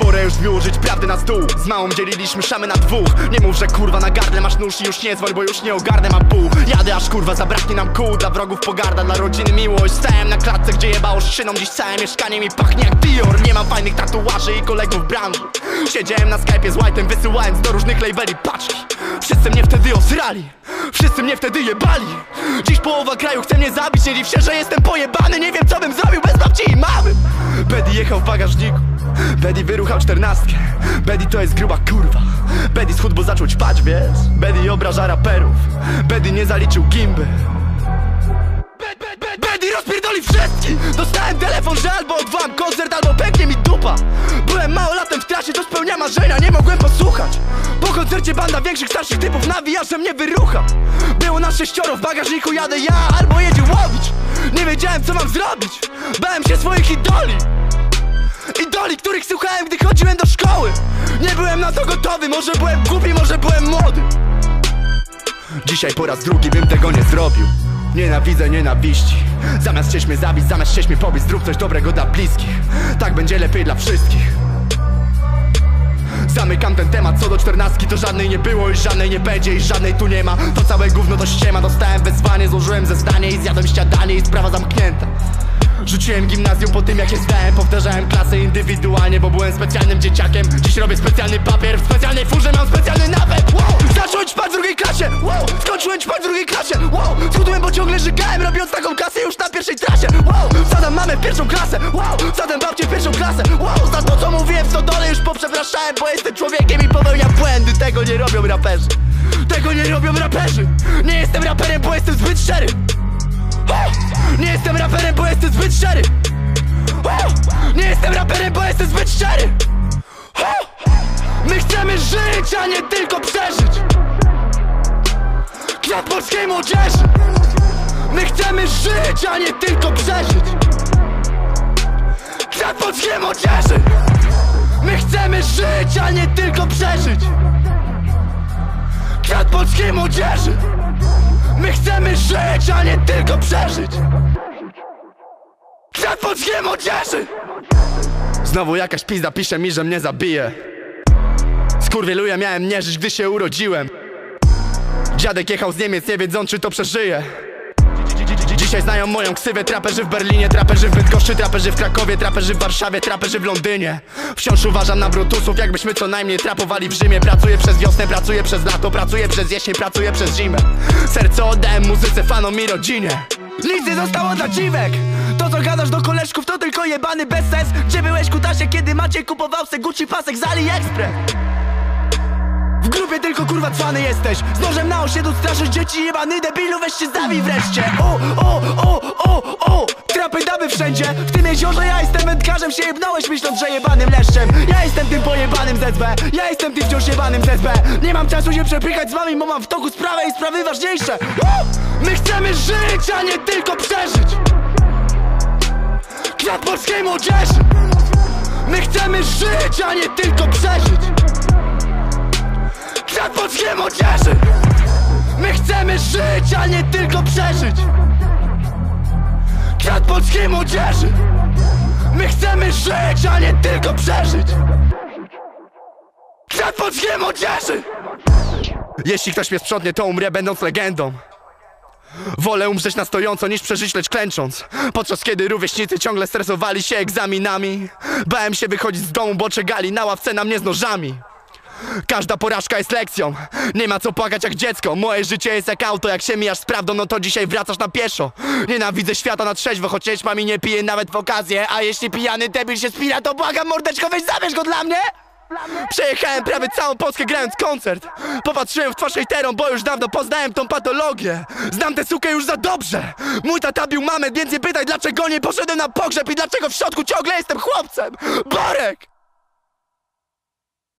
Pora już wyłożyć prawdę na stół. Z małą dzieliliśmy szamy na dwóch. Nie mów, że kurwa na gardle masz nóż i już nie dzwoń Bo już nie ogarnę mam pół. Jadę aż kurwa zabraknie nam kół. Dla wrogów pogarda, dla rodziny miłość. Stałem na klatce, gdzie jebało szyną. Dziś całe mieszkanie mi pachnie jak Dior Nie mam fajnych tatuaży i kolegów w branży. Siedziałem na Skype'ie z White'em Wysyłając do różnych labeli paczki. Wszyscy mnie wtedy osrali. Wszyscy mnie wtedy jebali. Dziś połowa kraju chce mnie zabić. Nie dziw się, że jestem pojebany. Nie wiem Jechał w bagażniku. Betty wyruchał czternastkę. Betty to jest gruba kurwa. Betty schudł, bo zaczął ćpać, wiesz? Betty obraża raperów. Betty nie zaliczył gimby. Be- be- be- Betty rozpierdoli wszystkich. Dostałem telefon, że albo odwołam koncert Albo pęknie mi dupa. Byłem małolatem w trasie, to spełnia marzenia Nie mogłem posłuchać. Po koncercie banda większych, starszych typów Nawija, że mnie wyrucha. Było nas sześcioro, w bagażniku jadę ja Albo jedzie łowić. Nie wiedziałem co mam zrobić. Bałem się swoich Idoli, których słuchałem, gdy chodziłem do szkoły. Nie byłem na to gotowy, może byłem głupi, może byłem młody. Dzisiaj po raz drugi bym tego nie zrobił. Nienawidzę nienawiści. Zamiast chcieć zabić, zamiast chcieć pobić Zrób coś dobrego dla bliskich. Tak będzie lepiej dla wszystkich. Zamykam ten temat, co do czternastki To żadnej nie było i żadnej nie będzie I żadnej tu nie ma, to całe gówno to ściema. Dostałem wezwanie, złożyłem zeznanie I zjadłem śniadanie i sprawa zamknięta Rzuciłem gimnazjum po tym jak je zdałem. Powtarzałem klasę indywidualnie, bo byłem specjalnym dzieciakiem. Dziś robię specjalny papier, w specjalnej furze. Mam specjalny napęd wow! Zacząłem ćpać w drugiej klasie, wow! skończyłem ćpać w drugiej klasie. Wow! Schudłem, bo ciągle żygałem, robiąc taką kasę już na pierwszej trasie. Wow! Zadam mamę pierwszą klasę, wow! zadam babcię pierwszą klasę. Wow! Za to co mówiłem w stodole już poprzepraszałem Bo jestem człowiekiem i popełniam błędy. Tego nie robią raperzy. Tego nie robią raperzy. Nie jestem raperem, bo jestem zbyt szczery nie jestem raperem, bo jestem zbyt szczery. Nie jestem raperem, bo jestem zbyt szczery. My chcemy żyć, a nie tylko przeżyć. Kwiat polskiej młodzieży. My chcemy żyć, a nie tylko przeżyć. Kwiat polskiej młodzieży. My chcemy żyć, a nie tylko przeżyć. Kwiat polskiej młodzieży My chcemy żyć, a nie tylko przeżyć. Kwiat polskiej młodzieży Znowu jakaś pizda pisze mi, że mnie zabije. Skurwieluję, miałem nie żyć, gdy się urodziłem. Dziadek jechał z Niemiec, nie wiedząc czy to przeżyje Dzisiaj znają moją ksywę Traperzy w Berlinie, traperzy w Bydgoszczy Traperzy w Krakowie, traperzy w Warszawie Traperzy w Londynie. Wciąż uważam na brutusów Jakbyśmy co najmniej trapowali w Rzymie. Pracuję przez wiosnę, pracuję przez lato Pracuję przez jesień, pracuję przez zimę. Serce oddałem muzyce, fanom i rodzinie. Nic nie zostało dla dziwek. To co gadasz do koleżków to tylko jebany bezsens Gdzie byłeś kutasie kiedy Maciej kupował se Gucci pasek z AliExpress w grupie tylko kurwa cwany jesteś. Z nożem na osiedlu straszysz dzieci jebany debilu Weź się zabij wreszcie. O, o, o, o, o Trapy daby wszędzie. W tym jeziorze ja jestem wędkarzem Się jebnąłeś myśląc, że jebanym leszczem. Ja jestem tym pojebanym z SB Ja jestem tym wciąż jebanym z SB Nie mam czasu się przepychać z wami Bo mam w toku sprawę i sprawy ważniejsze! My chcemy żyć, a nie tylko przeżyć. Kwiat polskiej młodzieży. My chcemy żyć, a nie tylko przeżyć Polskiej młodzieży. My chcemy żyć, a nie tylko przeżyć. Kwiat polskiej młodzieży. My chcemy żyć, a nie tylko przeżyć. Kwiat polskiej młodzieży. Jeśli ktoś mnie sprzątnie, to umrę będąc legendą. Wolę umrzeć na stojąco niż przeżyć lecz klęcząc. Podczas kiedy rówieśnicy ciągle stresowali się egzaminami Bałem się wychodzić z domu, bo czekali na ławce na mnie z nożami Każda porażka jest lekcją. Nie ma co płakać jak dziecko. Moje życie jest jak auto. Jak się mijasz z prawdą No to dzisiaj wracasz na pieszo. Nienawidzę świata na trzeźwo Chociaż mami nie pije nawet w okazję. A jeśli pijany debil się spina To błagam mordeczko weź zabierz go dla mnie. Przejechałem prawie całą Polskę grając koncert. Popatrzyłem w twarz hejterom, bo już dawno poznałem tą patologię. Znam tę sukę już za dobrze. Mój tata bił mamę, więc nie pytaj dlaczego nie poszedłem na pogrzeb I dlaczego w środku ciągle jestem chłopcem. Borek!